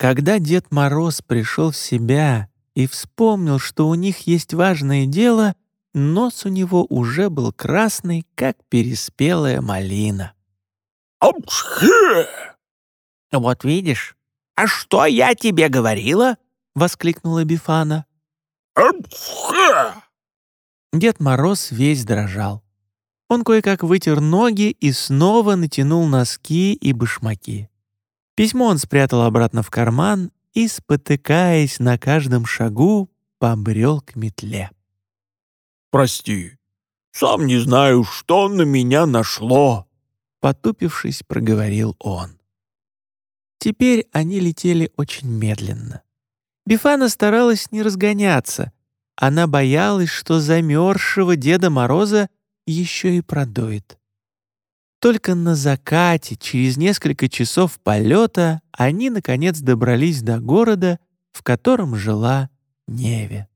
Когда Дед Мороз пришел в себя и вспомнил, что у них есть важное дело, нос у него уже был красный, как переспелая малина. «Апчхе!» «Вот видишь, а что я тебе говорила?» — воскликнула Бифана. «Апчхе!» Дед Мороз весь дрожал. Он кое-как вытер ноги и снова натянул носки и башмаки. Письмо он спрятал обратно в карман и, спотыкаясь на каждом шагу, побрел к метле. «Прости, сам не знаю, что на меня нашло», — потупившись, проговорил он. Теперь они летели очень медленно. Бифана старалась не разгоняться. Она боялась, что замерзшего Деда Мороза еще и продует. Только на закате, через несколько часов полета, они, наконец, добрались до города, в котором жила Неве.